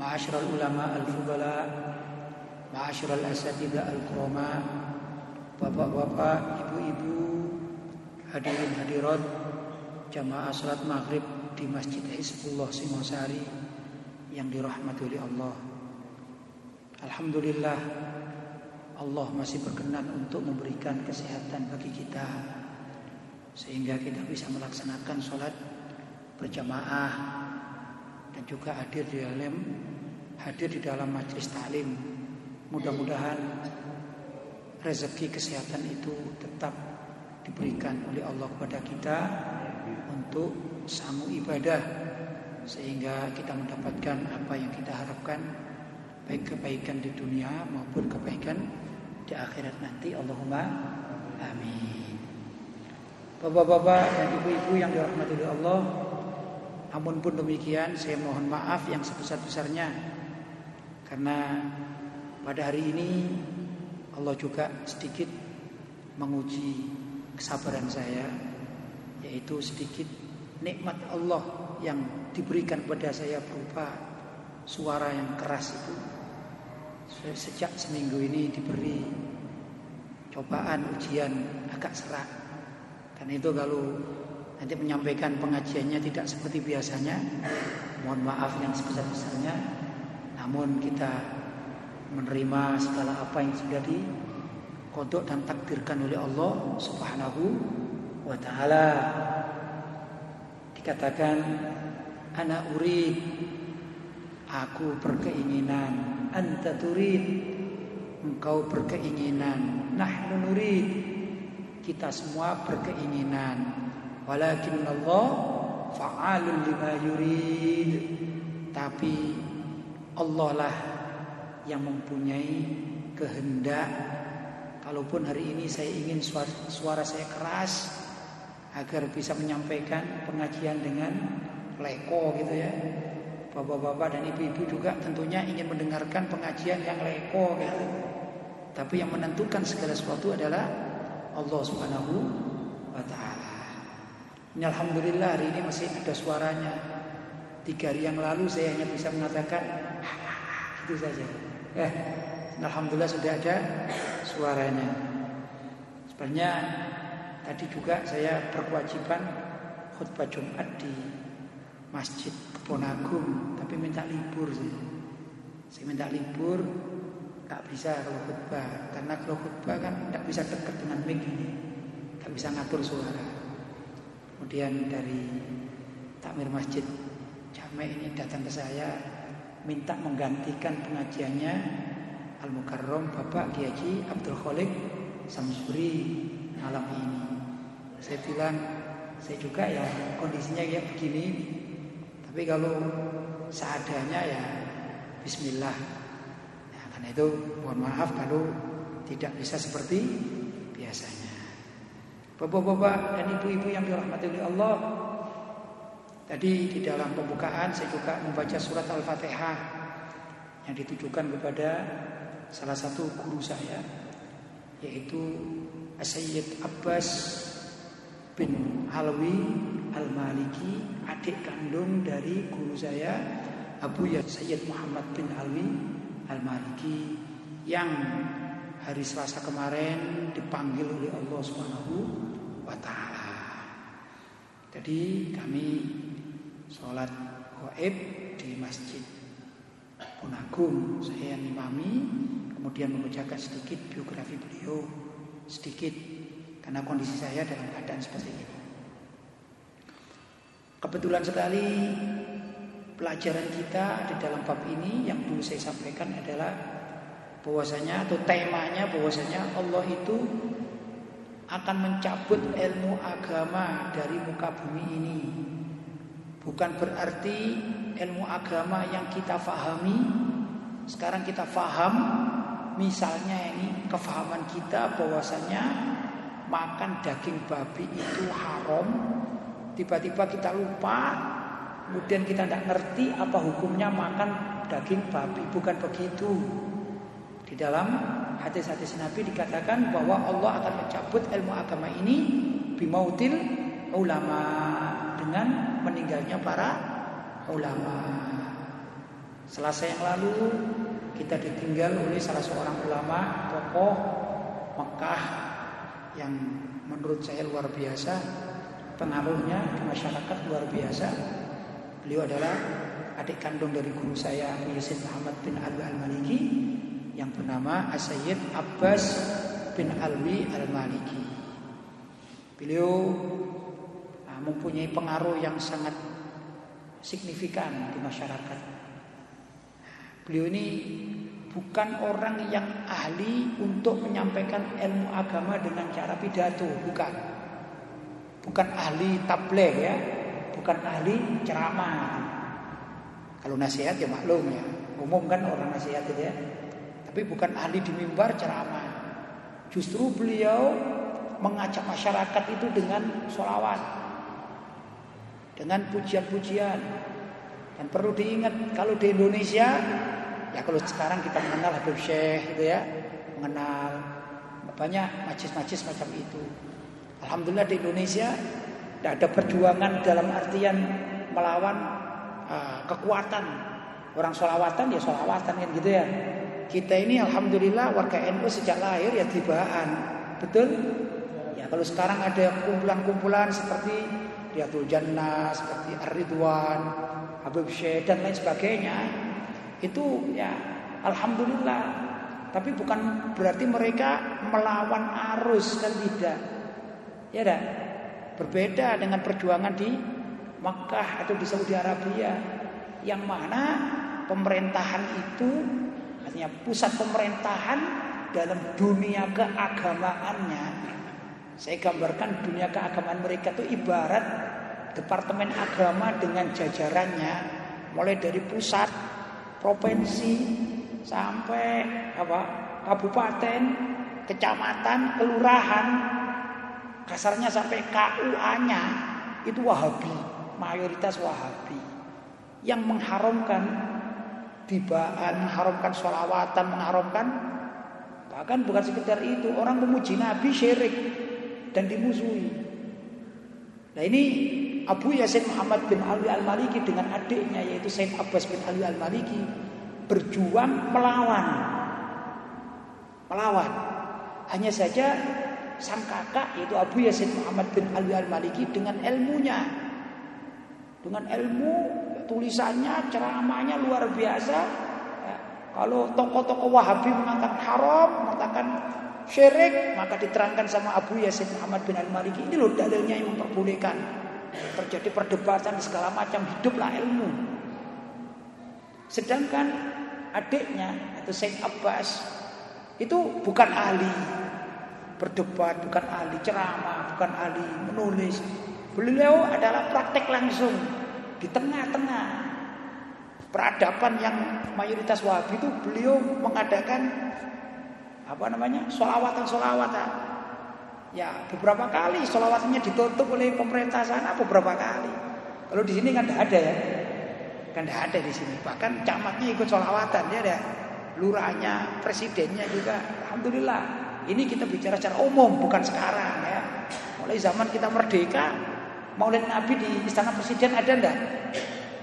Ma'asyiral ulama al-fudala Ma'asyiral asatidah al-kurama Bapak-bapak, ibu-ibu Hadirin hadirat Jamaah salat maghrib di Masjid Hizbullah Singosari Yang dirahmati oleh Allah. Alhamdulillah Allah masih berkenan untuk memberikan kesehatan bagi kita Sehingga kita bisa melaksanakan sholat berjamaah dan juga hadir di dalam hadir di dalam majelis taklim. Mudah-mudahan rezeki kesehatan itu tetap diberikan oleh Allah kepada kita untuk sanggup ibadah sehingga kita mendapatkan apa yang kita harapkan baik kebaikan di dunia maupun kebaikan di akhirat nanti Allahumma amin. Bapak-bapak dan ibu-ibu yang dirahmati oleh Allah, namun pun demikian saya mohon maaf yang sebesar-besarnya. Karena pada hari ini Allah juga sedikit menguji kesabaran saya Yaitu sedikit nikmat Allah yang diberikan kepada saya berupa suara yang keras itu. Sejak seminggu ini diberi cobaan ujian agak serak. Karena itu kalau nanti menyampaikan pengajiannya tidak seperti biasanya. Mohon maaf yang sebesar-besarnya. Namun kita menerima segala apa yang sudah dikodok dan takdirkan oleh Allah Subhanahu wa taala. Dikatakan ana urid aku berkeinginan anta turid engkau berkeinginan nahnu nurid kita semua berkeinginan Walakin Allah fa'alun lima yurid. Tapi Allah lah yang mempunyai kehendak. Kalaupun hari ini saya ingin suara, suara saya keras agar bisa menyampaikan pengajian dengan leko gitu ya. Bapak-bapak dan ibu-ibu juga tentunya ingin mendengarkan pengajian yang leko gitu. Tapi yang menentukan segala sesuatu adalah Allah Subhanahu wa taala. Ini Alhamdulillah hari ini masih ada suaranya. Tiga hari yang lalu saya hanya bisa mengatakan itu saja. Eh, Alhamdulillah sudah ada suaranya. Sebenarnya tadi juga saya berkewajiban khutbah Jumat di Masjid Kebon Agung, tapi minta libur sih. Saya minta libur, tak bisa kalau khutbah, karena kalau khutbah kan tidak bisa dekat dengan mic ini, tak bisa ngatur suara. Kemudian dari takmir masjid Jame ini datang ke saya minta menggantikan pengajiannya Al Mukarrom Bapak Kiai Abdul Kholik Samsuri malam ini. Saya bilang saya juga ya kondisinya ya begini. Tapi kalau seadanya ya Bismillah. Nah, karena itu mohon maaf kalau tidak bisa seperti biasanya. Bapak-bapak dan ibu-ibu yang dirahmati oleh Allah. Tadi di dalam pembukaan saya juga membaca surat Al-Fatihah Yang ditujukan kepada salah satu guru saya Yaitu Sayyid Abbas bin Alwi Al-Maliki Adik kandung dari guru saya Abu Ya Sayyid Muhammad bin Alwi Al-Maliki Yang hari Selasa kemarin dipanggil oleh Allah Subhanahu wa taala. Jadi kami sholat gaib di Masjid Punagung. Saya imami, kemudian membacakan sedikit biografi beliau sedikit karena kondisi saya dalam keadaan seperti ini. Kebetulan sekali pelajaran kita di dalam bab ini yang dulu saya sampaikan adalah bahwasanya atau temanya bahwasanya Allah itu akan mencabut ilmu agama dari muka bumi ini. Bukan berarti ilmu agama yang kita fahami sekarang kita faham misalnya ini kefahaman kita bahwasanya makan daging babi itu haram tiba-tiba kita lupa kemudian kita tidak ngerti apa hukumnya makan daging babi bukan begitu di dalam hadis-hadis Nabi dikatakan bahwa Allah akan mencabut ilmu agama ini bimautil ulama dengan meninggalnya para ulama Selasa yang lalu kita ditinggal oleh salah seorang ulama tokoh Mekah yang menurut saya luar biasa pengaruhnya di masyarakat luar biasa. Beliau adalah adik kandung dari guru saya Yazid Muhammad bin Alwi Al-Maliki yang bernama Asyid Abbas bin Alwi Al-Maliki. Beliau nah, mempunyai pengaruh yang sangat signifikan di masyarakat. Beliau ini bukan orang yang ahli untuk menyampaikan ilmu agama dengan cara pidato, bukan. Bukan ahli tabligh ya, bukan ahli ceramah. Kalau nasihat ya maklum ya, umum kan orang nasihat itu ya. Tapi bukan ahli di mimbar ceramah. Justru beliau mengajak masyarakat itu dengan sholawat, dengan pujian-pujian. Dan perlu diingat kalau di Indonesia Ya kalau sekarang kita mengenal Habib Syekh itu ya, mengenal banyak majlis-majlis macam itu. Alhamdulillah di Indonesia tidak ada perjuangan dalam artian melawan uh, kekuatan orang solawatan ya solawatan kan gitu ya. Kita ini alhamdulillah warga NU sejak lahir ya tibaan, betul? Ya kalau sekarang ada kumpulan-kumpulan seperti Riyadul Jannah, seperti Ar-Ridwan, Habib Syekh dan lain sebagainya, itu ya alhamdulillah. Tapi bukan berarti mereka melawan arus kan tidak. Ya dah. Berbeda dengan perjuangan di Makkah atau di Saudi Arabia yang mana pemerintahan itu artinya pusat pemerintahan dalam dunia keagamaannya. Saya gambarkan dunia keagamaan mereka itu ibarat departemen agama dengan jajarannya. Mulai dari pusat provinsi sampai apa kabupaten, kecamatan, kelurahan, kasarnya sampai KUA-nya itu Wahabi, mayoritas Wahabi. Yang mengharamkan tibaan, mengharamkan sholawatan, mengharamkan bahkan bukan sekedar itu orang memuji Nabi syirik dan dimusuhi. Nah ini Abu Yasin Muhammad bin Ali Al-Maliki dengan adiknya yaitu Said Abbas bin Ali Al-Maliki berjuang melawan. Melawan. Hanya saja sang kakak yaitu Abu Yasin Muhammad bin Ali Al-Maliki dengan ilmunya. Dengan ilmu tulisannya, ceramahnya luar biasa. Ya, kalau tokoh-tokoh Wahabi mengatakan haram, mengatakan syirik, maka diterangkan sama Abu Yasin Muhammad bin Al-Maliki. Ini loh dalilnya yang memperbolehkan terjadi perdebatan segala macam hiduplah ilmu. Sedangkan adiknya atau Said Abbas itu bukan ahli berdebat, bukan ahli ceramah, bukan ahli menulis. Beliau adalah praktek langsung di tengah-tengah peradaban yang mayoritas Wahabi itu beliau mengadakan apa namanya solawatan-solawatan Ya beberapa kali sholawatnya ditutup oleh pemerintah sana beberapa kali. Kalau di sini kan tidak ada ya, kan tidak ada di sini. Bahkan camatnya ikut sholawatan ya ada, lurahnya, presidennya juga. Alhamdulillah. Ini kita bicara secara umum bukan sekarang ya. Mulai zaman kita merdeka, Maulid Nabi di Istana Presiden ada enggak?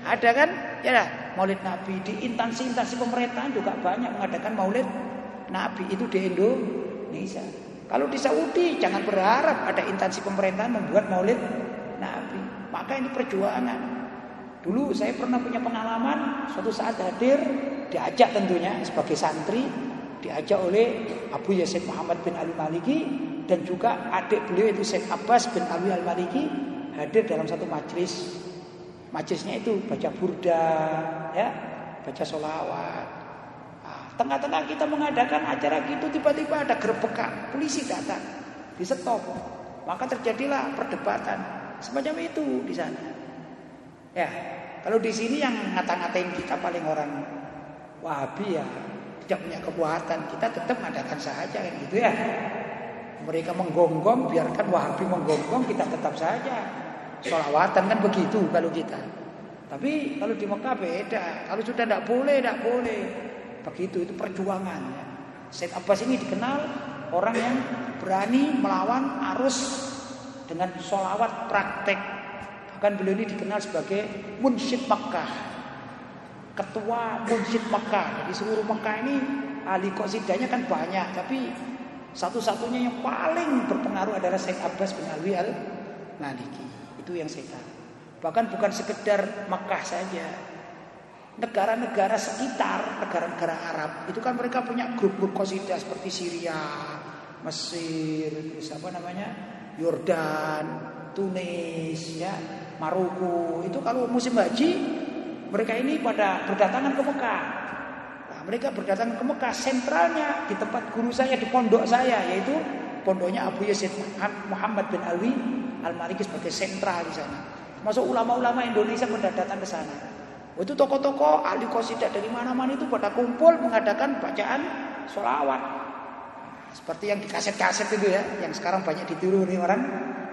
Ada kan? Ya dah. Maulid Nabi di instansi-instansi pemerintahan juga banyak mengadakan Maulid Nabi itu di Indonesia. Kalau di Saudi jangan berharap ada instansi pemerintahan membuat maulid Nabi. Maka ini perjuangan. Dulu saya pernah punya pengalaman suatu saat hadir diajak tentunya sebagai santri diajak oleh Abu Yazid Muhammad bin Ali Maliki dan juga adik beliau itu Syekh Abbas bin Ali Al Maliki hadir dalam satu majlis. Majlisnya itu baca burda, ya, baca solawat, Tengah-tengah kita mengadakan acara gitu tiba-tiba ada gerbekan, polisi datang, di stop. Maka terjadilah perdebatan semacam itu di sana. Ya, kalau di sini yang ngata-ngatain kita paling orang Wahabi ya tidak punya kekuatan, kita tetap mengadakan saja gitu ya. Mereka menggonggong, biarkan Wahabi menggonggong, kita tetap saja. Solawatan kan begitu kalau kita. Tapi kalau di Mekah beda. Kalau sudah tidak boleh, tidak boleh. Begitu itu perjuangan. Ya. Said Abbas ini dikenal orang yang berani melawan arus dengan solawat praktek. Bahkan beliau ini dikenal sebagai munsyid Mekah. Ketua munsyid Mekah. Jadi seluruh Mekah ini ahli kosidanya kan banyak. Tapi satu-satunya yang paling berpengaruh adalah Said Abbas bin Alwi al-Maliki. Itu yang saya tahu. Bahkan bukan sekedar Mekah saja. Negara-negara sekitar, negara-negara Arab, itu kan mereka punya grup-grup kosidah seperti Syria, Mesir, apa namanya? Yordan, Tunis, ya, Maroko. Itu kalau musim haji, mereka ini pada berdatangan ke Mekah. Nah, mereka berdatangan ke Mekah, sentralnya di tempat guru saya, di pondok saya, yaitu pondoknya Abu Yazid Muhammad bin Alwi Al-Maliki sebagai sentral di sana. Masuk ulama-ulama Indonesia datang ke sana. Itu tokoh-tokoh ahli qasidah dari mana-mana itu pada kumpul mengadakan bacaan sholawat. Seperti yang di kaset-kaset itu ya, yang sekarang banyak ditiru nih orang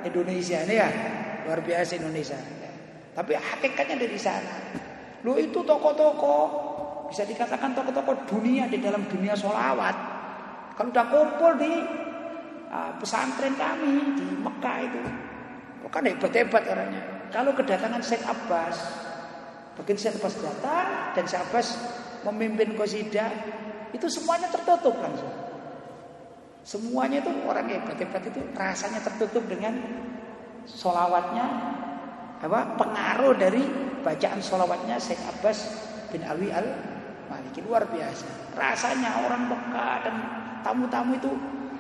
Indonesia ini ya, luar biasa Indonesia. Tapi hakikatnya dari sana. Lo itu tokoh-tokoh bisa dikatakan tokoh-tokoh dunia di dalam dunia sholawat. Kalau udah kumpul di uh, pesantren kami di Mekah itu, kan hebat-hebat orangnya. Kalau kedatangan Syekh Abbas, begitu Syekh Abbas datang dan Syekh Abbas memimpin qasidah, itu semuanya tertutup kan. Semuanya itu orang hebat-hebat itu rasanya tertutup dengan solawatnya apa pengaruh dari bacaan solawatnya Syekh Abbas bin Alwi al Maliki luar biasa. Rasanya orang Mekah dan tamu-tamu itu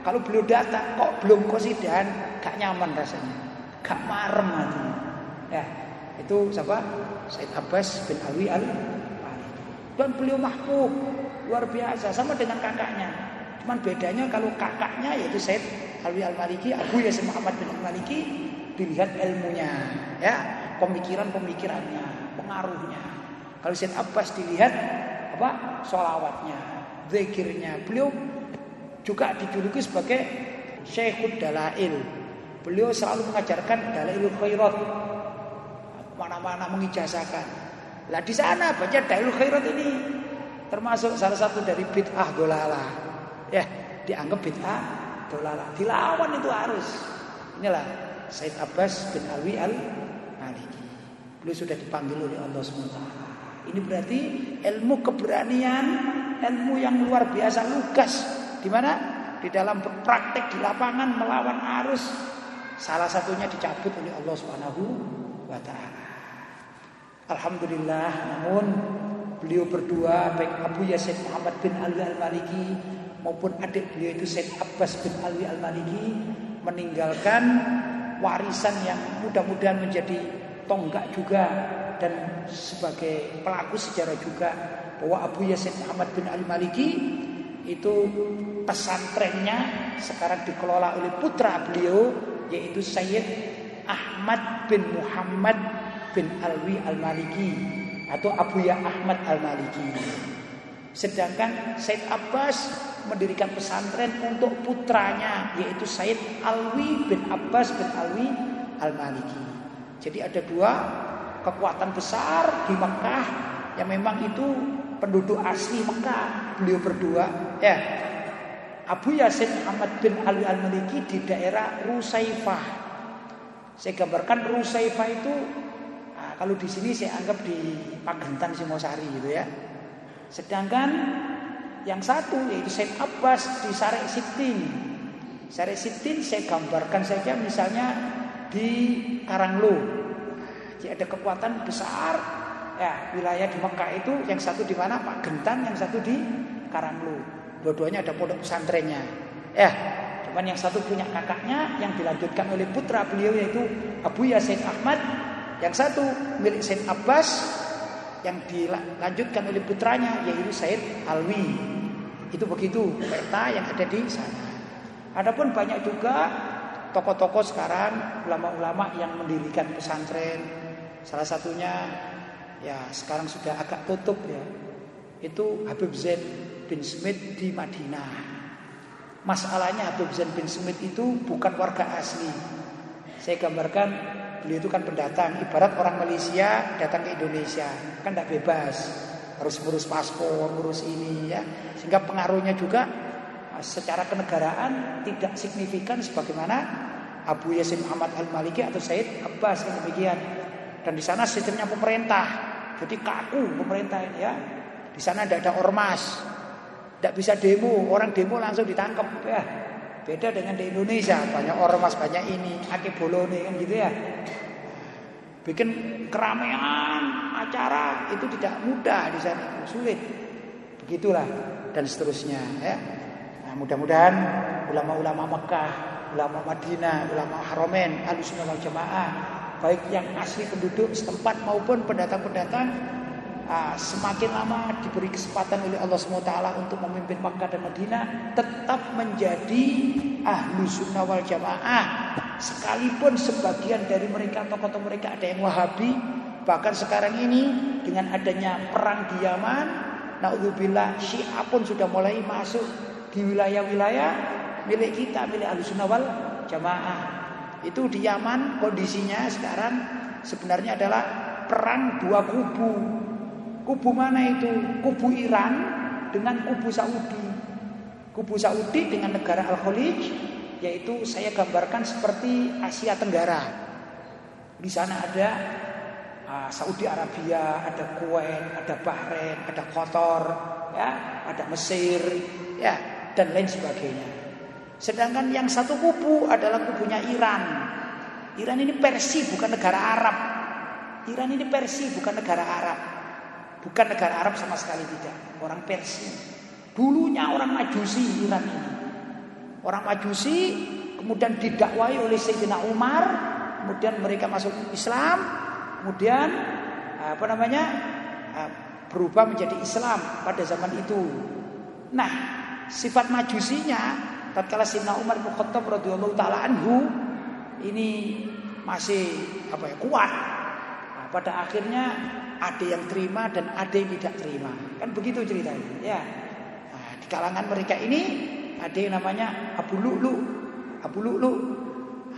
kalau beliau datang kok belum kosidan gak nyaman rasanya, gak marem hatinya. Ya, itu siapa? Said Abbas bin Alwi al Dan beliau mahbub luar biasa sama dengan kakaknya. Cuman bedanya kalau kakaknya yaitu Said Alwi al Maliki, Abu Yasin Muhammad bin Al Maliki dilihat ilmunya, ya, pemikiran-pemikirannya, pengaruhnya. Kalau Said Abbas dilihat apa? Solawatnya, zikirnya. Beliau juga dijuluki sebagai Syekhud Dalail. Beliau selalu mengajarkan dalailul khairat, mana-mana mengijazahkan. Lah di sana baca Dailul Khairat ini termasuk salah satu dari bid'ah dolala. Ya, dianggap bid'ah dolala. Dilawan itu harus. Inilah Said Abbas bin Alwi al Maliki. Beliau sudah dipanggil oleh Allah SWT. Ini berarti ilmu keberanian, ilmu yang luar biasa lugas. Di mana? Di dalam berpraktek di lapangan melawan arus. Salah satunya dicabut oleh Allah Subhanahu wa taala. Alhamdulillah namun beliau berdua baik Abu Yasin Muhammad bin Ali Al-Maliki maupun adik beliau itu Said Abbas bin Ali Al-Maliki meninggalkan warisan yang mudah-mudahan menjadi tonggak juga dan sebagai pelaku sejarah juga bahwa Abu Yasin Muhammad bin Ali Maliki itu pesantrennya sekarang dikelola oleh putra beliau yaitu Sayyid Ahmad bin Muhammad bin Alwi Al-Maliki atau Abu Ya Ahmad Al-Maliki. Sedangkan Said Abbas mendirikan pesantren untuk putranya yaitu Said Alwi bin Abbas bin Alwi Al-Maliki. Jadi ada dua kekuatan besar di Mekah yang memang itu penduduk asli Mekah. Beliau berdua ya. Abu Yasin Ahmad bin Alwi Al-Maliki di daerah Rusaifah. Saya gambarkan Rusaifah itu kalau di sini saya anggap di Pagentan Singosari gitu ya. Sedangkan yang satu yaitu Said Abbas di Sarek Sitin. Sarek Sitin saya gambarkan saja misalnya di Karanglo. Jadi ada kekuatan besar ya wilayah di Mekah itu yang satu di mana Pak Gentan, yang satu di Karanglo. Dua-duanya ada pondok pesantrennya. Ya, cuman yang satu punya kakaknya yang dilanjutkan oleh putra beliau yaitu Abu Yasin Ahmad yang satu milik Said Abbas yang dilanjutkan oleh putranya yaitu Said Alwi. Itu begitu peta yang ada di sana. Adapun banyak juga tokoh-tokoh sekarang ulama-ulama yang mendirikan pesantren. Salah satunya ya sekarang sudah agak tutup ya. itu Habib Zain bin Smith di Madinah. Masalahnya Zain bin Smith itu bukan warga asli. Saya gambarkan beliau itu kan pendatang, ibarat orang Malaysia datang ke Indonesia, kan tidak bebas, harus ngurus paspor, ngurus ini ya, sehingga pengaruhnya juga ah, secara kenegaraan tidak signifikan sebagaimana Abu Yasin Muhammad Al Maliki atau Said Abbas yang demikian. Dan di sana sistemnya pemerintah, jadi kaku pemerintah ya. Di sana tidak ada ormas, tidak bisa demo, orang demo langsung ditangkap ya. Beda dengan di Indonesia, banyak ormas, banyak ini, ake bolone kan gitu ya. Bikin keramaian acara itu tidak mudah di sana, sulit. Begitulah dan seterusnya ya. Nah, mudah-mudahan ulama-ulama Mekah, ulama Madinah, ulama Haromen, Ahlussunnah Jamaah, baik yang asli penduduk setempat maupun pendatang-pendatang Ah, semakin lama diberi kesempatan oleh Allah SWT untuk memimpin Makkah dan Madinah tetap menjadi ahlu sunnah wal jamaah. Sekalipun sebagian dari mereka tokoh-tokoh mereka ada yang wahabi bahkan sekarang ini dengan adanya perang di Yaman naudzubillah Syiah pun sudah mulai masuk di wilayah-wilayah milik kita milik ahlu sunnah wal jamaah. Itu di Yaman kondisinya sekarang sebenarnya adalah perang dua kubu Kubu mana itu? Kubu Iran dengan kubu Saudi. Kubu Saudi dengan negara Al-Khalij yaitu saya gambarkan seperti Asia Tenggara. Di sana ada uh, Saudi Arabia, ada Kuwait, ada Bahrain, ada Qatar, ya, ada Mesir, ya, dan lain sebagainya. Sedangkan yang satu kubu adalah kubunya Iran. Iran ini Persia bukan negara Arab. Iran ini Persia bukan negara Arab. Bukan negara Arab sama sekali tidak. Orang Persia. Dulunya orang Majusi Iran ini. Orang Majusi kemudian didakwai oleh Sayyidina Umar, kemudian mereka masuk Islam, kemudian apa namanya? berubah menjadi Islam pada zaman itu. Nah, sifat Majusinya tatkala Sayyidina Umar bin Khattab radhiyallahu taala anhu ini masih apa ya kuat. Pada akhirnya ada yang terima dan ada yang tidak terima. Kan begitu ceritanya. Ya. Nah, di kalangan mereka ini ada yang namanya Abu Lu'lu. Abu Lu'lu.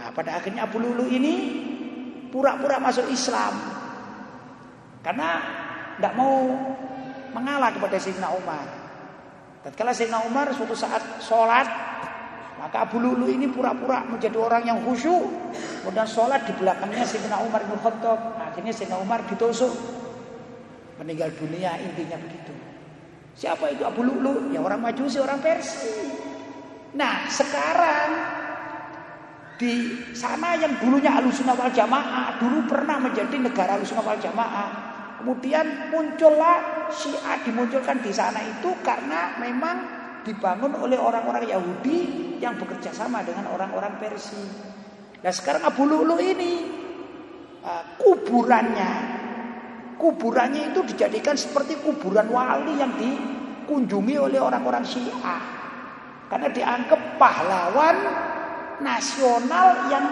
Nah, pada akhirnya Abu Lu'lu ini pura-pura masuk Islam. Karena tidak mau mengalah kepada Sayyidina Umar. Tatkala Sayyidina Umar suatu saat sholat maka Abu Lulu ini pura-pura menjadi orang yang khusyuk. Kemudian sholat di belakangnya Sayyidina Umar bin Khattab. Akhirnya Sayyidina Umar ditusuk meninggal dunia intinya begitu. Siapa itu Abu Lu'lu? Ya orang Majusi, orang Persia. Nah, sekarang di sana yang dulunya Ahlussunnah wal Jamaah dulu pernah menjadi negara Ahlussunnah wal Jamaah. Kemudian muncullah Syiah dimunculkan di sana itu karena memang dibangun oleh orang-orang Yahudi yang bekerja sama dengan orang-orang Persia. Nah sekarang Abu Lu'lu ini uh, kuburannya kuburannya itu dijadikan seperti kuburan wali yang dikunjungi oleh orang-orang Syiah. Karena dianggap pahlawan nasional yang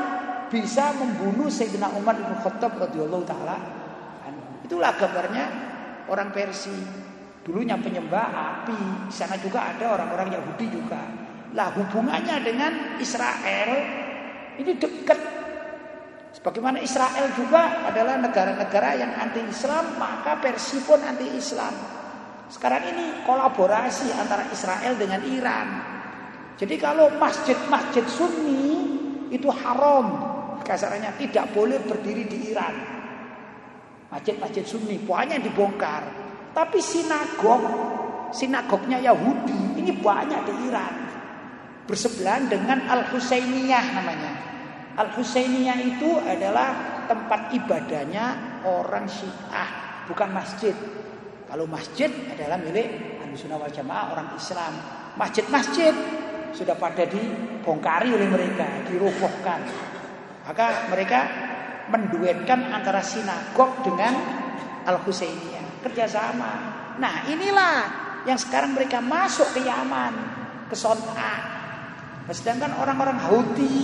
bisa membunuh Sayyidina Umar bin Khattab radhiyallahu taala. Itulah gambarnya orang Persia. Dulunya penyembah api, di sana juga ada orang-orang Yahudi juga. Lah hubungannya dengan Israel ini dekat Sebagaimana Israel juga adalah negara-negara yang anti-Islam, maka Persia pun anti-Islam. Sekarang ini kolaborasi antara Israel dengan Iran. Jadi kalau masjid-masjid Sunni itu haram, kasarnya tidak boleh berdiri di Iran. Masjid-masjid Sunni banyak dibongkar. Tapi sinagog, sinagognya Yahudi ini banyak di Iran. Bersebelahan dengan Al-Husainiyah namanya. Al-Husainiyah itu adalah tempat ibadahnya orang Syiah, bukan masjid. Kalau masjid adalah milik Ahlussunnah wal Jamaah orang Islam. Masjid-masjid sudah pada dibongkari oleh mereka, dirobohkan. Maka mereka menduetkan antara sinagog dengan Al-Husainiyah, kerjasama. Nah, inilah yang sekarang mereka masuk ke Yaman, ke Son'a. Sedangkan orang-orang Houthi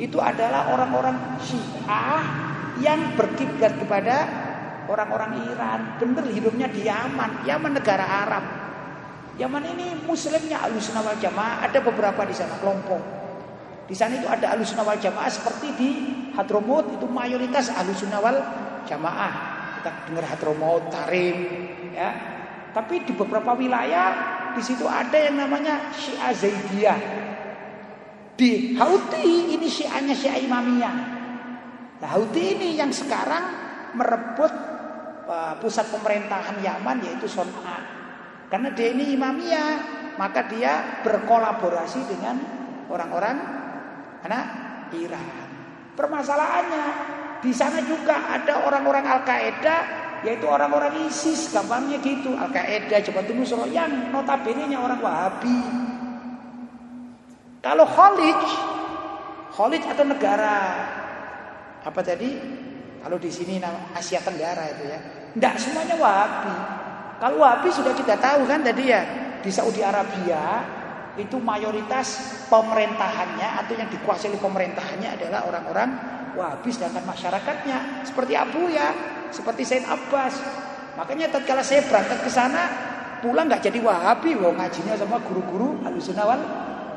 itu adalah orang-orang Syiah yang berkiblat kepada orang-orang Iran, bener hidupnya di Yaman. Yaman negara Arab. Yaman ini muslimnya Ahlussunnah wal Jamaah, ada beberapa di sana kelompok. Di sana itu ada Ahlussunnah wal Jamaah seperti di Hadramut itu mayoritas Ahlussunnah wal Jamaah. Kita dengar Hadramut, Tarim, ya. Tapi di beberapa wilayah di situ ada yang namanya Syiah Zaidiyah. Di Houthi ini Syiahnya Syiah Imamiyah. Nah, Houthi ini yang sekarang merebut uh, pusat pemerintahan Yaman yaitu Son'a. Karena dia ini imamiyah, maka dia berkolaborasi dengan orang-orang anak Iran. Permasalahannya di sana juga ada orang-orang Al Qaeda, yaitu orang-orang ISIS, gampangnya gitu. Al Qaeda, Jabhatun Nusra yang notabene orang Wahabi. Kalau Khalid, Khalid atau negara apa tadi? Kalau di sini Asia Tenggara itu ya, tidak semuanya Wahabi. Kalau Wahabi sudah kita tahu kan tadi ya di Saudi Arabia itu mayoritas pemerintahannya atau yang dikuasai oleh pemerintahannya adalah orang-orang Wahabi sedangkan masyarakatnya seperti Abu ya, seperti Said Abbas. Makanya tatkala saya berangkat ke sana pulang nggak jadi Wahabi, wong ngajinya sama guru-guru Ahlussunnah wal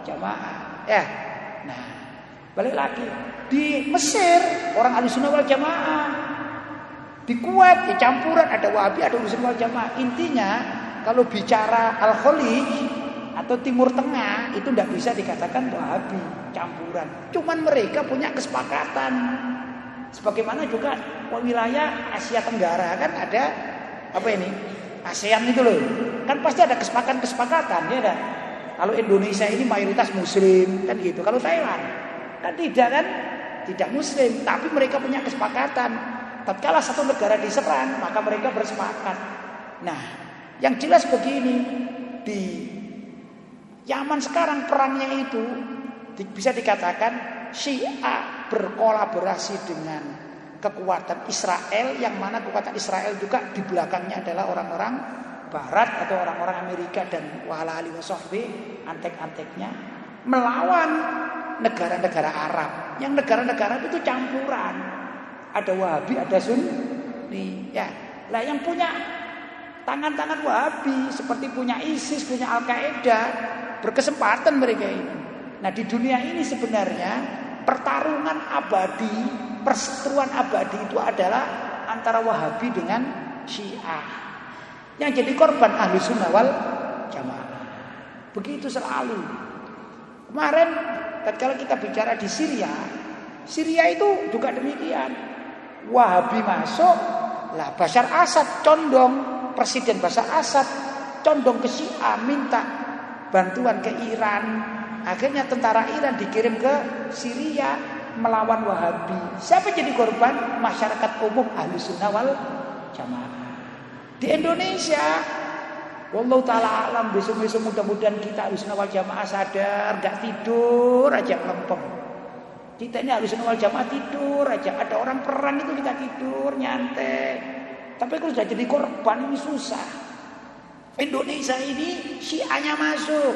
Jamaah. Ya. Nah, balik lagi di Mesir orang Ahlussunnah wal Jamaah di Kuwait di campuran ada Wahabi, ada Urusan Wal Jamaah. Intinya kalau bicara Al Khalij atau Timur Tengah itu tidak bisa dikatakan Wahabi, campuran. Cuman mereka punya kesepakatan. Sebagaimana juga wilayah Asia Tenggara kan ada apa ini? ASEAN itu loh. Kan pasti ada kesepakatan-kesepakatan ya ada. Kalau Indonesia ini mayoritas muslim kan gitu. Kalau Thailand kan tidak kan? Tidak muslim, tapi mereka punya kesepakatan tatkala satu negara diserang, maka mereka bersepakat. Nah, yang jelas begini, di Yaman sekarang perangnya itu bisa dikatakan Syiah berkolaborasi dengan kekuatan Israel yang mana kekuatan Israel juga di belakangnya adalah orang-orang barat atau orang-orang Amerika dan wala ali wasahbi antek-anteknya melawan negara-negara Arab yang negara-negara itu campuran ada Wahabi, ada Sunni. Ya, lah yang punya tangan-tangan Wahabi seperti punya ISIS, punya Al Qaeda, berkesempatan mereka ini. Nah di dunia ini sebenarnya pertarungan abadi, perseteruan abadi itu adalah antara Wahabi dengan Syiah. Yang jadi korban ahli sunnah wal jamaah. Begitu selalu. Kemarin ketika kita bicara di Syria, Syria itu juga demikian. Wahabi masuk, lah Bashar Asad condong Presiden Bashar Asad condong ke Syiah minta bantuan ke Iran. Akhirnya tentara Iran dikirim ke Syria melawan Wahabi. Siapa jadi korban? Masyarakat umum ahli sunnah wal jamaah. Di Indonesia, Wallahu taala alam besok-besok mudah-mudahan kita ahli sunnah wal jamaah sadar, gak tidur aja lempem. Kita ini harus wal jamaah tidur aja. Ada orang perang itu kita tidur nyantai. Tapi kalau sudah jadi korban ini susah. Indonesia ini syiahnya masuk.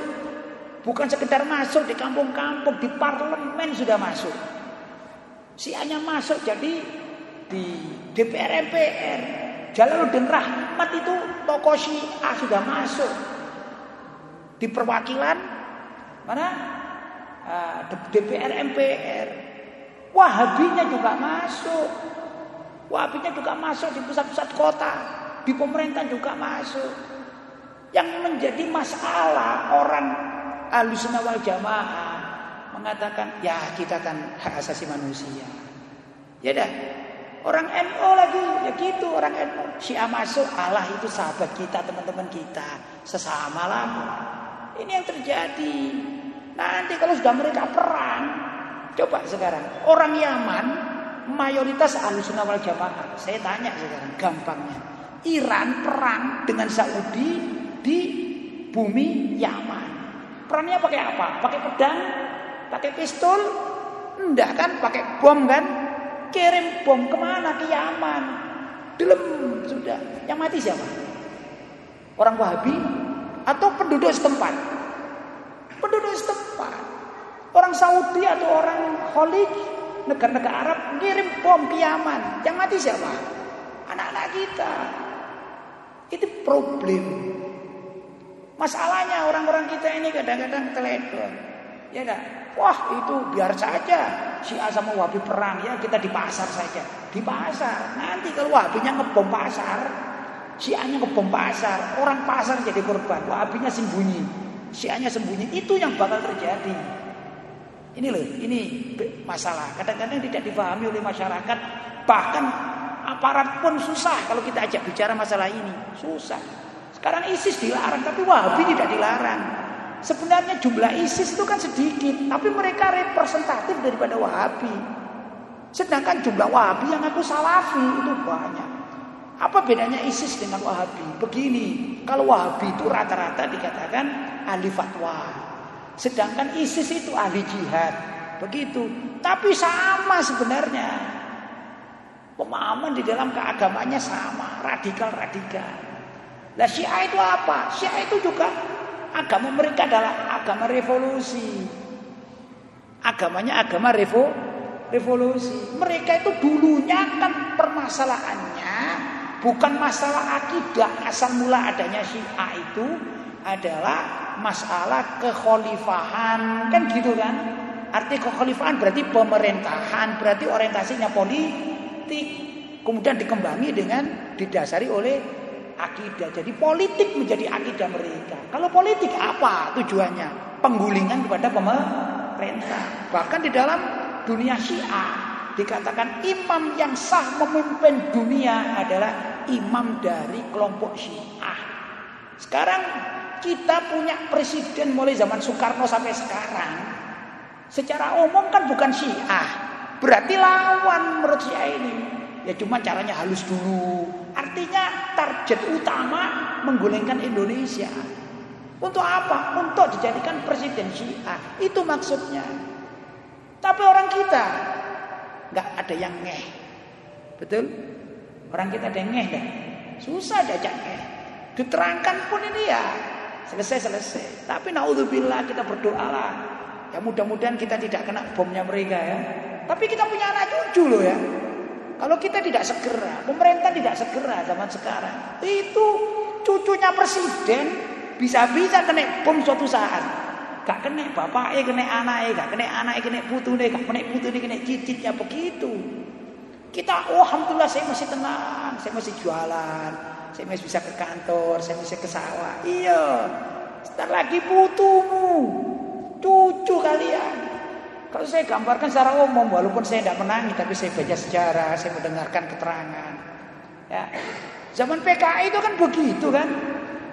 Bukan sekedar masuk di kampung-kampung, di parlemen sudah masuk. Syiahnya masuk jadi di DPR MPR. Jalaluddin Rahmat itu tokoh Syiah sudah masuk. Di perwakilan mana? Ah, DPR MPR. Wahabinya juga masuk. Wahabinya juga masuk di pusat-pusat kota. Di pemerintah juga masuk. Yang menjadi masalah orang alusuna wal jamaah mengatakan ya kita kan hak asasi manusia. Ya dah. Orang NO lagi ya gitu orang NO. Syiah masuk Allah itu sahabat kita teman-teman kita sesama lah. Ini yang terjadi. Nanti kalau sudah mereka perang, coba sekarang orang Yaman mayoritas alusunah wal jamaah. Saya tanya sekarang gampangnya. Iran perang dengan Saudi di bumi Yaman. Perangnya pakai apa? Pakai pedang? Pakai pistol? Enggak kan? Pakai bom kan? Kirim bom ke mana? Ke Yaman. Delem sudah. Yang mati siapa? Orang Wahabi atau penduduk setempat? Penduduk setempat. Orang Saudi atau orang Khalid, negara-negara Arab ngirim bom ke Yaman. Yang mati siapa? anak-anak kita. Itu problem. Masalahnya orang-orang kita ini kadang-kadang teledor. Ya enggak? Wah, itu biar saja si A sama Wahabi perang ya, kita di pasar saja. Di pasar. Nanti kalau Wahabinya ngebom pasar, si A-nya ngebom pasar, orang pasar jadi korban, Wahabinya sembunyi. Si A-nya sembunyi. Itu yang bakal terjadi. Ini loh, ini masalah. Kadang-kadang tidak dipahami oleh masyarakat, bahkan aparat pun susah kalau kita ajak bicara masalah ini. Susah. Sekarang ISIS dilarang, tapi Wahabi tidak dilarang. Sebenarnya jumlah ISIS itu kan sedikit, tapi mereka representatif daripada Wahabi. Sedangkan jumlah Wahabi yang aku Salafi itu banyak. Apa bedanya ISIS dengan Wahabi? Begini, kalau Wahabi itu rata-rata dikatakan ahli fatwa. Sedangkan ISIS itu ahli jihad. Begitu. Tapi sama sebenarnya. Pemahaman di dalam keagamannya sama, radikal-radikal. Lah Syiah itu apa? Syiah itu juga agama mereka adalah agama revolusi. Agamanya agama revo, revolusi. Mereka itu dulunya kan permasalahannya bukan masalah akidah asal mula adanya Syiah itu adalah masalah kekhalifahan kan gitu kan arti kekhalifahan berarti pemerintahan berarti orientasinya politik kemudian dikembangi dengan didasari oleh akidah jadi politik menjadi akidah mereka kalau politik apa tujuannya penggulingan kepada pemerintah bahkan di dalam dunia syiah dikatakan imam yang sah memimpin dunia adalah imam dari kelompok syiah sekarang kita punya presiden mulai zaman Soekarno sampai sekarang. Secara umum kan bukan Syiah. Berarti lawan menurut Syiah ini. Ya cuma caranya halus dulu. Artinya target utama menggulingkan Indonesia. Untuk apa? Untuk dijadikan presiden Syiah. Itu maksudnya. Tapi orang kita nggak ada yang ngeh. Betul? Orang kita ada yang ngeh kan? Susah diajak ngeh. Diterangkan pun ini ya Selesai-selesai. Tapi naudzubillah kita berdoalah. Ya mudah-mudahan kita tidak kena bomnya mereka ya. Tapi kita punya anak cucu loh ya. Kalau kita tidak segera, pemerintah tidak segera zaman sekarang. Itu cucunya presiden bisa-bisa kena bom suatu saat. Gak kena bapaknya, kena anaknya, gak kena anaknya, kena putune, gak kena putune, kena cicitnya begitu. Kita, oh alhamdulillah saya masih tenang, saya masih jualan, saya masih bisa ke kantor, saya masih ke sawah. Iya. Sebentar lagi putumu. Cucu kalian. Kalau saya gambarkan secara umum, walaupun saya tidak menangis, tapi saya baca sejarah, saya mendengarkan keterangan. Ya. Zaman PKI itu kan begitu kan.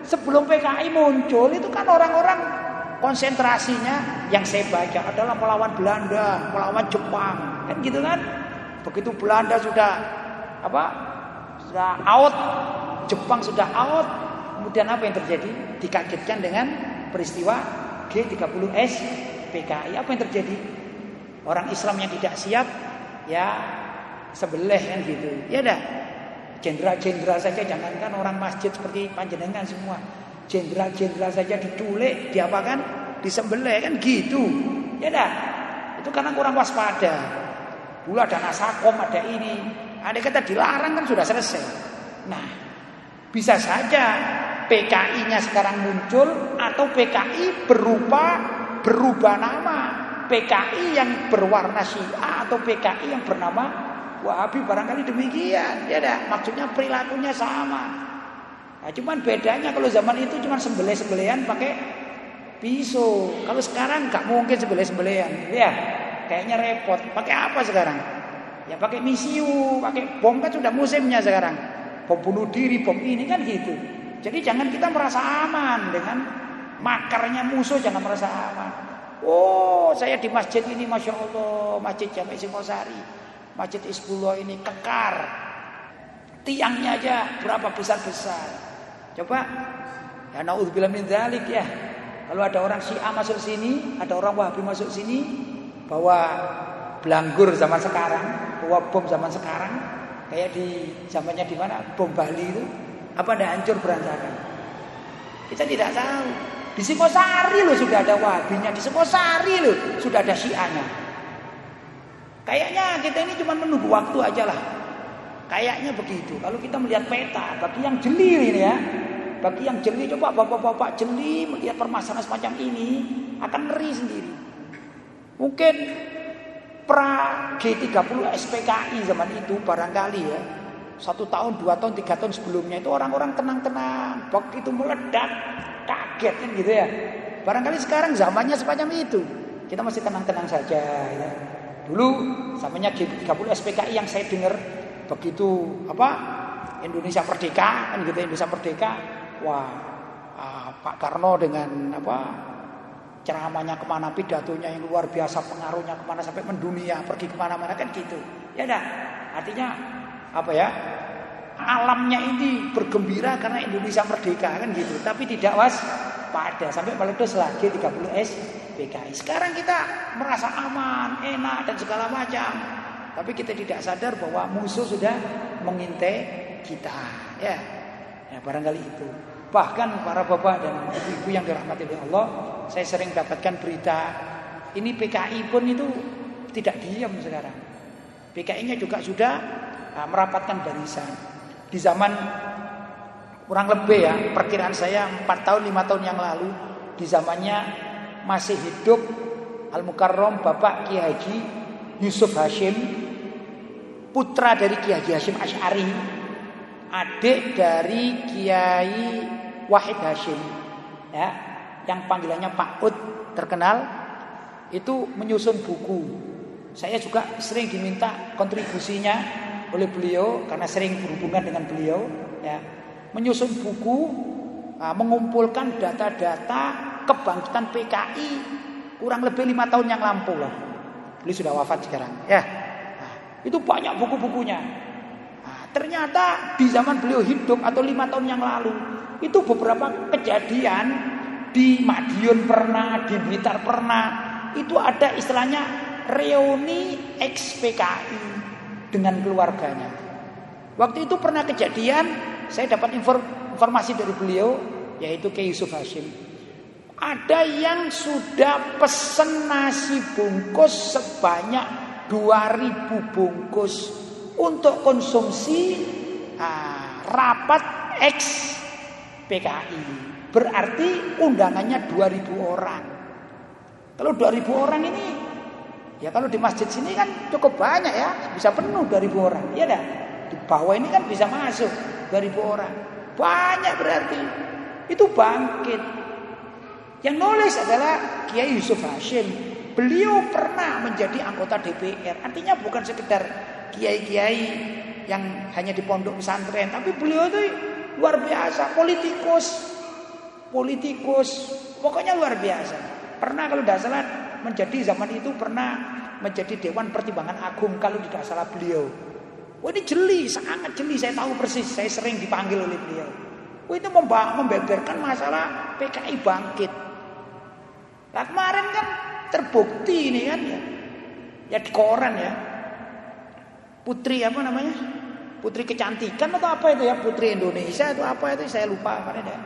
Sebelum PKI muncul itu kan orang-orang konsentrasinya yang saya baca adalah melawan Belanda, melawan Jepang, kan gitu kan? Begitu Belanda sudah apa? Sudah out Jepang sudah out. Kemudian apa yang terjadi? Dikagetkan dengan peristiwa G30S PKI. Apa yang terjadi? Orang Islam yang tidak siap ya sebelah kan gitu. Ya dah. Jenderal-jenderal saja jangankan orang masjid seperti panjenengan semua. Jenderal-jenderal saja diculik, diapakan? Disembelih kan gitu. Ya dah. Itu karena kurang waspada. Dulu ada nasakom, ada ini. Ada kata dilarang kan sudah selesai. Nah, bisa saja PKI-nya sekarang muncul atau PKI berupa berubah nama. PKI yang berwarna Syiah atau PKI yang bernama Wahabi barangkali demikian. Ya dah, maksudnya perilakunya sama. Nah, cuman bedanya kalau zaman itu cuman sembelih-sembelihan pakai pisau. Kalau sekarang nggak mungkin sembelih-sembelihan. Ya, kayaknya repot. Pakai apa sekarang? Ya pakai misiu, pakai bom kan sudah musimnya sekarang bom bunuh diri, bom ini kan gitu. Jadi jangan kita merasa aman dengan makarnya musuh, jangan merasa aman. Oh, saya di masjid ini, masya Allah, masjid Jami Singosari, masjid Isbullah ini kekar, tiangnya aja berapa besar besar. Coba, ya naudzubillah min dzalik ya. Kalau ada orang Syiah masuk sini, ada orang Wahabi masuk sini, bawa belanggur zaman sekarang, bawa bom zaman sekarang, Kayak di zamannya di mana bom Bali itu apa ada hancur berantakan. Kita tidak tahu. Di Singosari loh sudah ada wahabinya, di Singosari loh sudah ada syiahnya. Kayaknya kita ini cuma menunggu waktu aja lah. Kayaknya begitu. Kalau kita melihat peta, bagi yang jeli ini ya, bagi yang jeli coba bapak-bapak jeli melihat permasalahan semacam ini akan ngeri sendiri. Mungkin pra G30 SPKI zaman itu barangkali ya satu tahun, dua tahun, tiga tahun sebelumnya itu orang-orang tenang-tenang, begitu meledak, kaget kan gitu ya. Barangkali sekarang zamannya semacam itu. Kita masih tenang-tenang saja ya. Dulu zamannya G30 SPKI yang saya dengar begitu apa Indonesia Merdeka kan gitu Indonesia Merdeka wah ah, Pak Karno dengan apa ceramahnya ke mana pidatonya yang luar biasa pengaruhnya ke mana sampai mendunia pergi ke mana-mana kan gitu ya dah artinya apa ya alamnya ini bergembira karena Indonesia merdeka kan gitu. Tapi tidak was pada sampai meletus lagi 30 S PKI sekarang kita merasa aman enak dan segala macam. Tapi kita tidak sadar bahwa musuh sudah mengintai kita ya. Ya barangkali itu. Bahkan para bapak dan ibu-ibu yang dirahmati oleh Allah saya sering dapatkan berita ini PKI pun itu tidak diam sekarang. PKI-nya juga sudah uh, merapatkan barisan di zaman kurang lebih ya perkiraan saya 4 tahun 5 tahun yang lalu di zamannya masih hidup Al Mukarrom Bapak Kiai Haji Yusuf Hashim putra dari Kiai Haji Hashim Ash'ari adik dari Kiai Wahid Hashim ya yang panggilannya Pak Ud terkenal itu menyusun buku. Saya juga sering diminta kontribusinya oleh beliau karena sering berhubungan dengan beliau ya menyusun buku, uh, mengumpulkan data-data kebangkitan PKI kurang lebih lima tahun yang lampau lah. Beliau sudah wafat sekarang, ya. Nah, itu banyak buku-bukunya. Nah, ternyata di zaman beliau hidup atau lima tahun yang lalu itu beberapa kejadian di Madiun pernah, di Blitar pernah, itu ada istilahnya reuni ex PKI dengan keluarganya. Waktu itu pernah kejadian saya dapat informasi dari beliau yaitu Kiai Yusuf Hashim. Ada yang sudah pesen nasi bungkus sebanyak 2000 bungkus untuk konsumsi uh, rapat X PKI. Berarti undangannya 2000 orang. Kalau 2000 orang ini ya kalau di masjid sini kan cukup banyak ya, bisa penuh 2000 orang. Iya dah. Di bawah ini kan bisa masuk. 2000 orang. Banyak berarti. Itu bangkit. Yang nulis adalah Kiai Yusuf Hashim. Beliau pernah menjadi anggota DPR. Artinya bukan sekedar kiai-kiai yang hanya di pondok pesantren, tapi beliau itu luar biasa, politikus. Politikus, pokoknya luar biasa. Pernah kalau tidak salah menjadi zaman itu pernah menjadi Dewan Pertimbangan Agung kalau tidak salah beliau. Wah ini jeli, sangat jeli. Saya tahu persis. Saya sering dipanggil oleh beliau. Wah itu membeberkan masalah PKI bangkit. Nah kemarin kan terbukti ini kan ya. Ya di koran ya. Putri apa namanya? Putri kecantikan atau apa itu ya? Putri Indonesia itu apa itu? Saya lupa ya.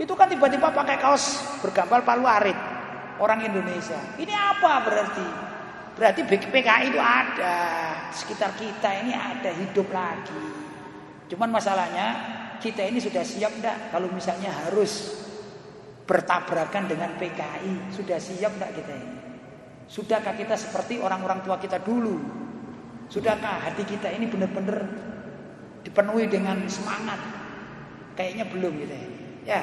Itu kan tiba-tiba pakai kaos bergambar Palu Arit. Orang Indonesia. Ini apa berarti? Berarti PKI itu ada sekitar kita ini ada hidup lagi. Cuman masalahnya kita ini sudah siap enggak kalau misalnya harus bertabrakan dengan PKI? Sudah siap enggak kita ini? Sudahkah kita seperti orang-orang tua kita dulu? Sudahkah hati kita ini benar-benar dipenuhi dengan semangat? Kayaknya belum gitu ya. Ya.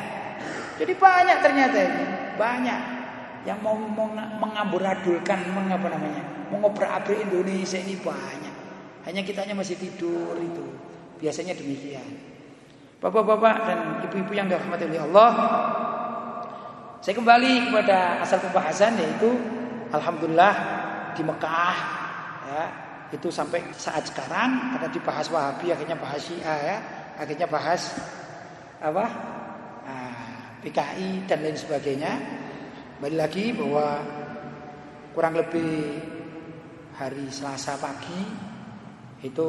Jadi banyak ternyata ini, banyak yang mau mengamburadulkan mengapa namanya mengobrak-abrik Indonesia ini banyak. Hanya kitanya masih tidur itu. Biasanya demikian. Bapak-bapak dan ibu-ibu yang dirahmati oleh Allah saya kembali kepada asal pembahasan yaitu Alhamdulillah di Mekah ya itu sampai saat sekarang karena dibahas Wahabi akhirnya bahas Syiah ya akhirnya bahas apa ah, PKI dan lain sebagainya Kembali lagi bahwa kurang lebih hari Selasa pagi itu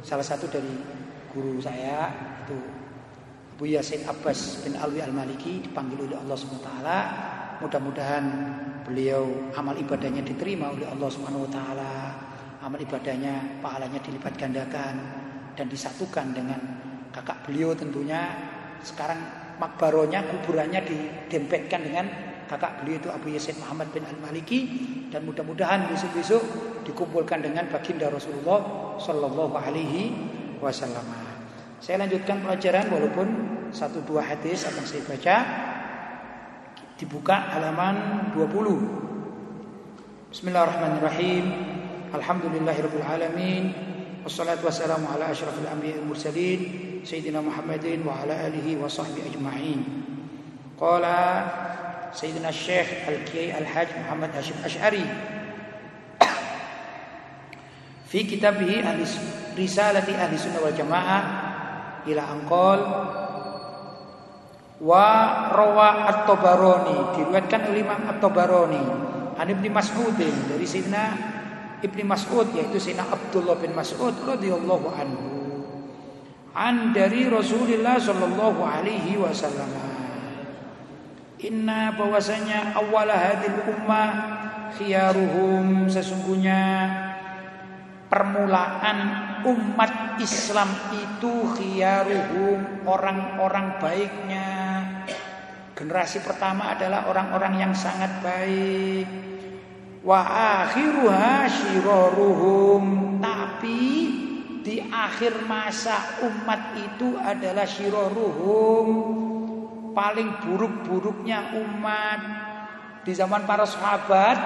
salah satu dari guru saya itu Bu Yasin Abbas bin Alwi Al-Maliki dipanggil oleh Allah SWT mudah-mudahan beliau amal ibadahnya diterima oleh Allah Subhanahu taala. Amal ibadahnya pahalanya dilipat gandakan dan disatukan dengan kakak beliau tentunya. Sekarang makbaronya kuburannya didempetkan dengan kakak beliau itu Abu Yasin Muhammad bin Al-Maliki dan mudah-mudahan besok-besok dikumpulkan dengan baginda Rasulullah Shallallahu alaihi wasallam. Saya lanjutkan pelajaran walaupun satu dua hadis akan saya baca dibuka halaman 20. Bismillahirrahmanirrahim. Alhamdulillahirabbil alamin. Wassalatu wassalamu ala asyrafil anbiya'il mursalin sayyidina Muhammadin wa ala alihi wa sahbihi ajma'in. Qala Sayyidina Syekh Al-Kiai Al-Hajj Muhammad Hashim Ash'ari. Fi kitabih ahli risalati ahli sunnah wal jamaah ila angkol. Wa rawa at-tabarani diriwayatkan oleh Imam at-tabarani an Ibnu Mas'ud dari Sayyidina Ibnu Mas'ud yaitu Sayyidina Abdullah bin Mas'ud radhiyallahu anhu. An dari Rasulullah sallallahu alaihi wasallam inna bahwasanya awal hadil ummah khiyaruhum sesungguhnya permulaan umat Islam itu khiyaruhum orang-orang baiknya Generasi pertama adalah orang-orang yang sangat baik. Wa akhiruha syiraruhum. Tapi di akhir masa umat itu adalah syiraruhum. Paling buruk-buruknya umat. Di zaman para sahabat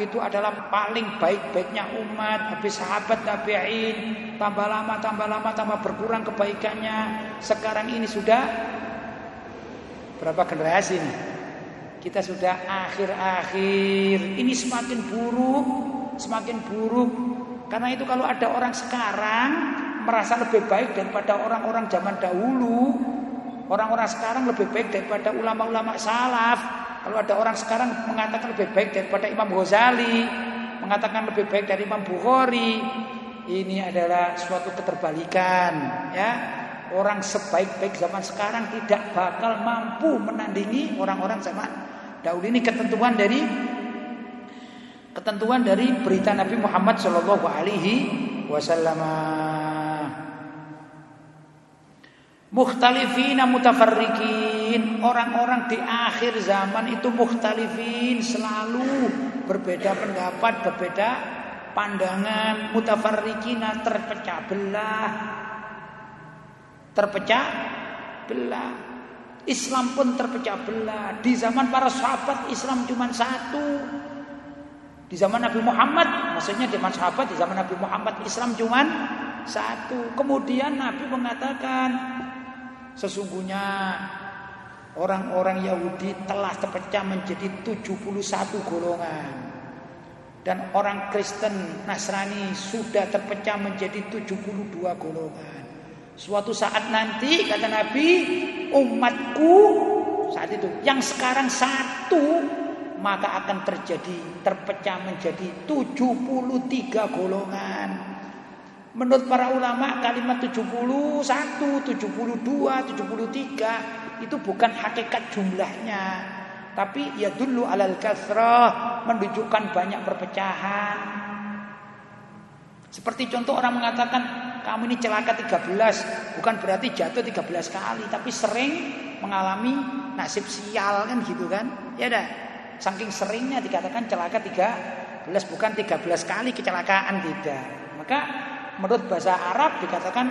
itu adalah paling baik-baiknya umat habis sahabat tabi'in tambah lama tambah lama tambah berkurang kebaikannya sekarang ini sudah Berapa generasi nih? Kita sudah akhir-akhir. Ini semakin buruk, semakin buruk. Karena itu kalau ada orang sekarang merasa lebih baik daripada orang-orang zaman dahulu, orang-orang sekarang lebih baik daripada ulama-ulama salaf. Kalau ada orang sekarang mengatakan lebih baik daripada Imam Ghazali, mengatakan lebih baik dari Imam Bukhari, ini adalah suatu keterbalikan, ya. Orang sebaik-baik zaman sekarang tidak bakal mampu menandingi orang-orang zaman dahulu ini ketentuan dari ketentuan dari berita Nabi Muhammad Shallallahu Alaihi Wasallam. Mukhtalifina mutafarrikin Orang-orang di akhir zaman itu mukhtalifin Selalu berbeda pendapat Berbeda pandangan Mutafarrikina terpecah belah terpecah belah. Islam pun terpecah belah. Di zaman para sahabat Islam cuma satu. Di zaman Nabi Muhammad, maksudnya di zaman sahabat, di zaman Nabi Muhammad Islam cuma satu. Kemudian Nabi mengatakan sesungguhnya orang-orang Yahudi telah terpecah menjadi 71 golongan. Dan orang Kristen Nasrani sudah terpecah menjadi 72 golongan. Suatu saat nanti kata Nabi umatku saat itu yang sekarang satu maka akan terjadi terpecah menjadi 73 golongan. Menurut para ulama kalimat 71, 72, 73 itu bukan hakikat jumlahnya. Tapi ya dulu alal kasrah menunjukkan banyak perpecahan. Seperti contoh orang mengatakan kamu ini celaka 13 bukan berarti jatuh 13 kali tapi sering mengalami nasib sial kan gitu kan ya dah saking seringnya dikatakan celaka 13 bukan 13 kali kecelakaan tidak maka menurut bahasa Arab dikatakan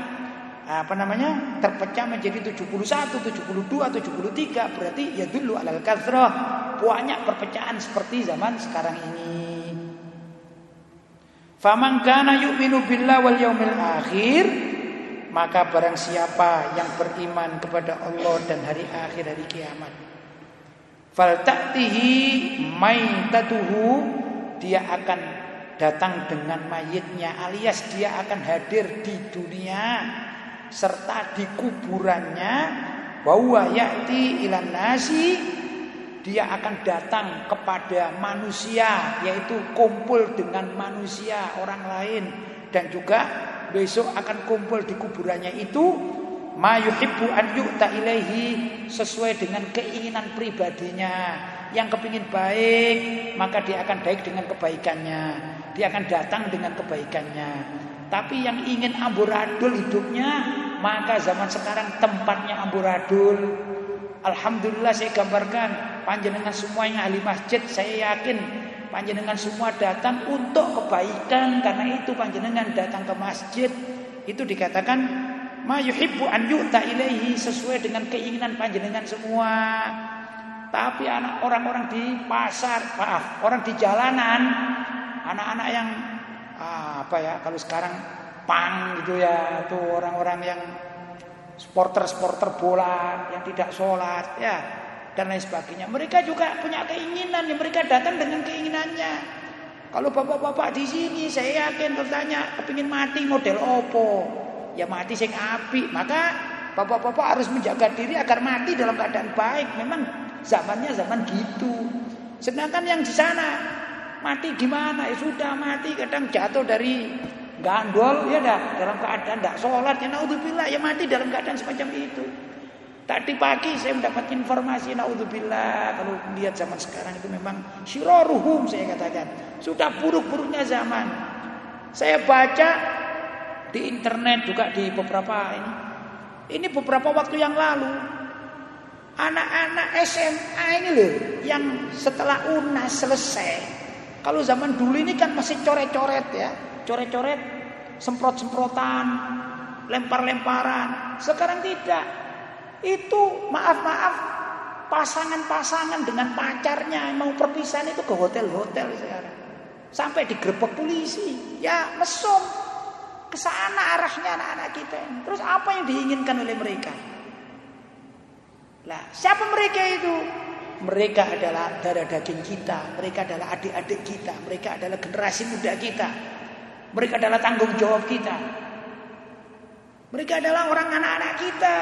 apa namanya terpecah menjadi 71, 72, 73 berarti ya dulu alal kathrah banyak perpecahan seperti zaman sekarang ini. Faman kana yu'minu billah wal yaumil akhir maka barang siapa yang beriman kepada Allah dan hari akhir hari kiamat fal ta'tihi maitatuhu dia akan datang dengan mayitnya alias dia akan hadir di dunia serta di kuburannya. Bahwa ya'ti ilan nasi. Dia akan datang kepada manusia yaitu kumpul dengan manusia orang lain. Dan juga besok akan kumpul di kuburannya itu. Mayuhibbu an yu'ta ilaihi sesuai dengan keinginan pribadinya yang kepingin baik maka dia akan baik dengan kebaikannya dia akan datang dengan kebaikannya Tapi yang ingin amburadul hidupnya, maka zaman sekarang tempatnya amburadul. Alhamdulillah saya gambarkan panjenengan semua yang ahli masjid, saya yakin panjenengan semua datang untuk kebaikan karena itu panjenengan datang ke masjid itu dikatakan ma an yu'ta ilaihi sesuai dengan keinginan panjenengan semua. Tapi anak orang-orang di pasar, maaf, orang di jalanan, anak-anak yang ah, apa ya kalau sekarang pang gitu ya, tuh orang-orang yang sporter-sporter bola yang tidak sholat ya dan lain sebagainya. Mereka juga punya keinginan, yang mereka datang dengan keinginannya. Kalau bapak-bapak di sini saya yakin bertanya kepingin mati model opo ya mati sing api maka bapak-bapak harus menjaga diri agar mati dalam keadaan baik memang zamannya zaman gitu. Sedangkan yang di sana mati gimana? Ya sudah mati. Kadang jatuh dari gandol ya dah dalam keadaan tidak sholat. Ya naudzubillah. Ya mati dalam keadaan semacam itu. Tadi pagi saya mendapat informasi naudzubillah kalau lihat zaman sekarang itu memang syiraruhum saya katakan. Sudah buruk-buruknya zaman. Saya baca di internet juga di beberapa ini. Ini beberapa waktu yang lalu anak-anak SMA ini loh yang setelah UNAS selesai. Kalau zaman dulu ini kan masih coret-coret ya, coret-coret, semprot-semprotan, lempar-lemparan. Sekarang tidak. Itu maaf-maaf pasangan-pasangan dengan pacarnya mau perpisahan itu ke hotel-hotel sekarang. Sampai digerebek polisi. Ya mesum. Ke sana arahnya anak-anak kita. Terus apa yang diinginkan oleh mereka? Lah, siapa mereka itu? Mereka adalah darah daging kita, mereka adalah adik-adik kita, mereka adalah generasi muda kita. Mereka adalah tanggung jawab kita. Mereka adalah orang anak-anak kita.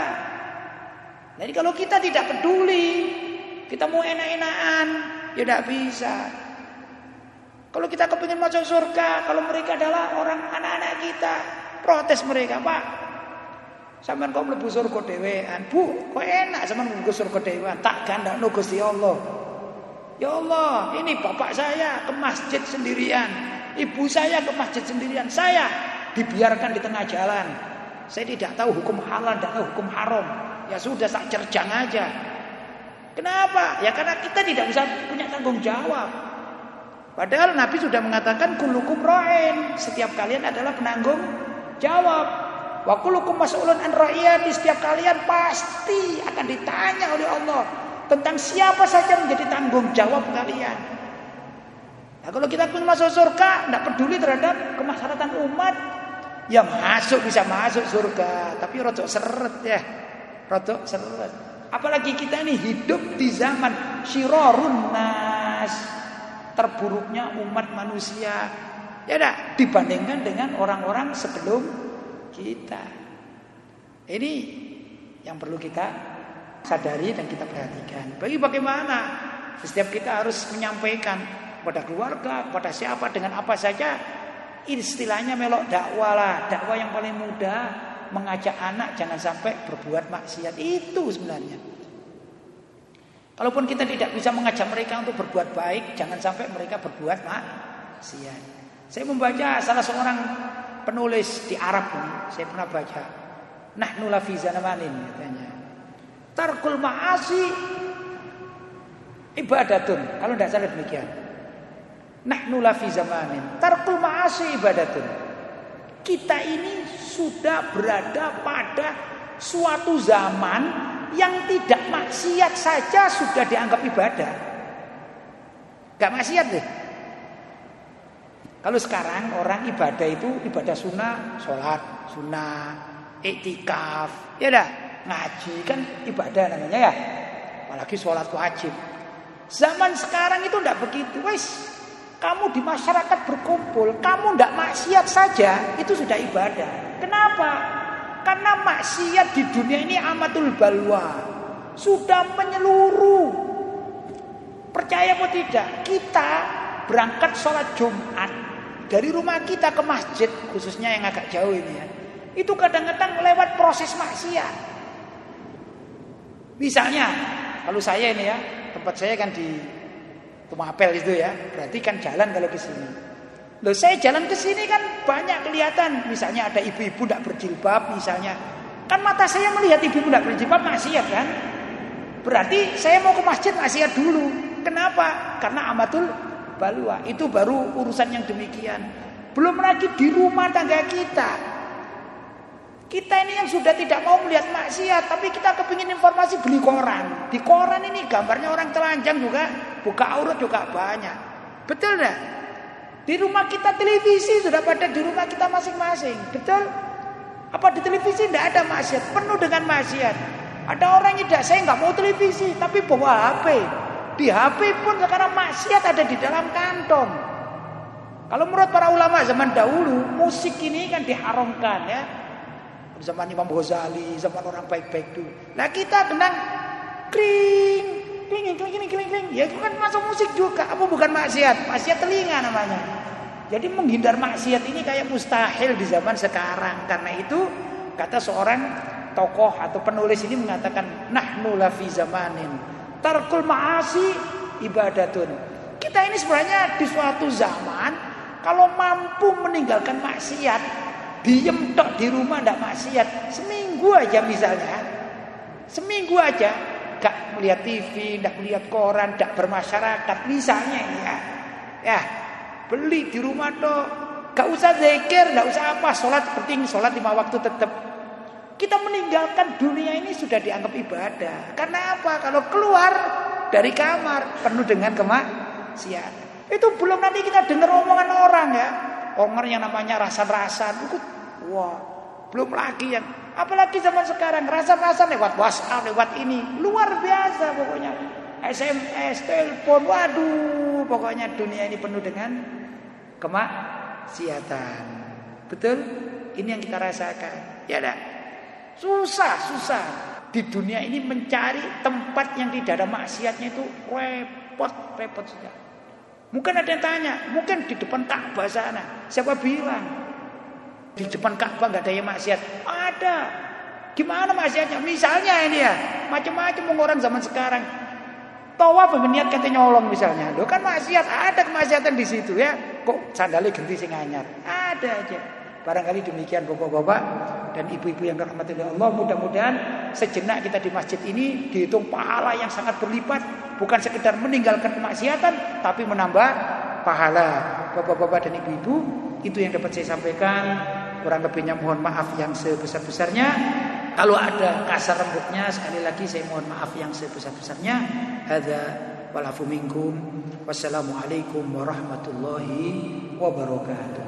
Jadi kalau kita tidak peduli, kita mau enak-enakan, ya tidak bisa. Kalau kita kepingin masuk surga, kalau mereka adalah orang anak-anak kita, protes mereka, Pak. Sampai kau mlebu surga dewean. Bu, kok enak sampean mlebu surga dewean? Tak gandakno Gusti Allah. Ya Allah, ini bapak saya ke masjid sendirian. Ibu saya ke masjid sendirian. Saya dibiarkan di tengah jalan. Saya tidak tahu hukum halal dan hukum haram. Ya sudah tak cerjang aja. Kenapa? Ya karena kita tidak bisa punya tanggung jawab. Padahal Nabi sudah mengatakan kulukum ro'in. Setiap kalian adalah penanggung jawab. Wa kulukum mas'ulun an ra'iyati. Setiap kalian pasti akan ditanya oleh Allah. Tentang siapa saja menjadi tanggung jawab kalian. Nah, kalau kita pun masuk surga, tidak peduli terhadap kemaslahatan umat, ya masuk bisa masuk surga, tapi rojok seret ya. Rada seret. Apalagi kita ini hidup di zaman syirarun nas. Terburuknya umat manusia. Ya dibandingkan dengan orang-orang sebelum kita. Ini yang perlu kita sadari dan kita perhatikan. Bagi bagaimana setiap kita harus menyampaikan kepada keluarga, kepada siapa dengan apa saja istilahnya melok dakwah lah, dakwah yang paling mudah mengajak anak jangan sampai berbuat maksiat itu sebenarnya. Kalaupun kita tidak bisa mengajak mereka untuk berbuat baik, jangan sampai mereka berbuat maksiat. Saya membaca salah seorang penulis di Arab ini, saya pernah baca. Nahnu la fi zamanin katanya. Tarkul ma'asi ibadatun. Kalau tidak salah demikian. Nahnu la fi zamanin. Tarkul ma'asi ibadatun. Kita ini sudah berada pada suatu zaman yang tidak maksiat saja sudah dianggap ibadah. Gak maksiat deh. Kalau sekarang orang ibadah itu ibadah sunnah, sholat, sunnah, etikaf, ya dah ngaji kan ibadah namanya ya. Apalagi sholat wajib. Zaman sekarang itu tidak begitu, wes kamu di masyarakat berkumpul, kamu tidak maksiat saja, itu sudah ibadah. Kenapa? Karena maksiat di dunia ini amatul balwa. Sudah menyeluruh. Percaya atau tidak? Kita berangkat sholat Jumat dari rumah kita ke masjid, khususnya yang agak jauh ini ya. Itu kadang-kadang lewat proses maksiat. Misalnya, kalau saya ini ya, tempat saya kan di Tumapel itu ya, berarti kan jalan kalau ke sini. Loh saya jalan ke sini kan banyak kelihatan. Misalnya ada ibu-ibu tidak berjilbab misalnya. Kan mata saya melihat ibu-ibu tidak berjilbab maksiat kan. Berarti saya mau ke masjid maksiat dulu. Kenapa? Karena amatul balua. Itu baru urusan yang demikian. Belum lagi di rumah tangga kita. Kita ini yang sudah tidak mau melihat maksiat, tapi kita kepingin informasi beli koran. Di koran ini gambarnya orang telanjang juga, buka aurat juga banyak. Betul enggak? Di rumah kita televisi sudah pada di rumah kita masing-masing. Betul? Apa di televisi tidak ada maksiat? Penuh dengan maksiat. Ada orang yang tidak, saya nggak mau televisi, tapi bawa HP. Di HP pun sekarang maksiat ada di dalam kantong. Kalau menurut para ulama zaman dahulu, musik ini kan diharamkan ya. Zaman Imam Ghazali, zaman orang baik-baik dulu. Nah kita kena kring, kling, kling, kling, kling, kling. Ya itu kan masuk musik juga. Apa bukan maksiat? Maksiat telinga namanya. Jadi menghindar maksiat ini kayak mustahil di zaman sekarang. Karena itu kata seorang tokoh atau penulis ini mengatakan nahnu la fi zamanin tarkul ma'asi ibadatun. Kita ini sebenarnya di suatu zaman kalau mampu meninggalkan maksiat, diem tok di rumah ndak maksiat, seminggu aja misalnya. Seminggu aja gak melihat TV, ndak melihat koran, ndak bermasyarakat misalnya ya. Ya, beli di rumah toh. Gak usah zikir, gak usah apa, sholat penting, sholat lima waktu tetap. Kita meninggalkan dunia ini sudah dianggap ibadah. Karena apa? Kalau keluar dari kamar penuh dengan kemaksiatan. Itu belum nanti kita dengar omongan orang ya. Orang yang namanya rasa-rasa. Wah, belum lagi yang apalagi zaman sekarang rasa-rasa lewat WhatsApp, lewat ini luar biasa pokoknya. SMS, telepon, waduh, pokoknya dunia ini penuh dengan kemaksiatan. Betul? Ini yang kita rasakan. Ya dah. Susah, susah. Di dunia ini mencari tempat yang tidak ada maksiatnya itu repot, repot sudah. Mungkin ada yang tanya, mungkin di depan Ka'bah sana. Siapa bilang? Di depan Ka'bah nggak ada yang maksiat. Ada. Gimana maksiatnya? Misalnya ini ya, macam-macam orang zaman sekarang Tawaf berniat kata nyolong misalnya. Lo kan maksiat, ada kemaksiatan di situ ya. Kok sandalnya ganti sing anyar? Ada aja. Barangkali demikian Bapak-bapak dan ibu-ibu yang dirahmati oleh Allah, mudah-mudahan sejenak kita di masjid ini dihitung pahala yang sangat berlipat, bukan sekedar meninggalkan kemaksiatan tapi menambah pahala. Bapak-bapak dan ibu-ibu, itu yang dapat saya sampaikan. Kurang lebihnya mohon maaf yang sebesar-besarnya. Kalau ada kasar rambutnya sekali lagi saya mohon maaf yang sebesar-besarnya. Hadza walafu minkum. Wassalamualaikum warahmatullahi wabarakatuh.